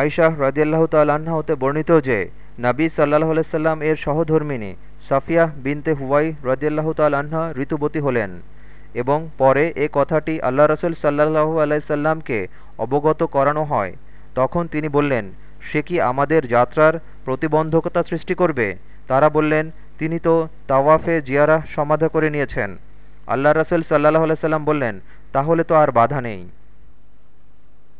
আয়শাহ রাজিয়াল্লাহ তাল্লাহ্ন হতে বর্ণিত যে, নাবী সাল্লাহ আলাইসাল্লাম এর সহধর্মিনী সাফিয়াহ বিনতে হুয়াই রাজিয়াল্লাহ তাল্লাহ্ন ঋতুবতী হলেন এবং পরে এ কথাটি আল্লাহ রসুল সাল্লাহ আলাইসাল্লামকে অবগত করানো হয়। তখন তিনি বললেন, সে কি আমাদের যাত্রার প্রতিবন্ধকতা সৃষ্টি করবে? তারা বললেন, তিনি তো তাওয়াফে জিয়ারা সমাধা করে নিয়েছেন। আল্লাহ রসুল সাল্লাহ আলাইসাল্লাম বললেন, তাহলে তো আর বাধা নেই।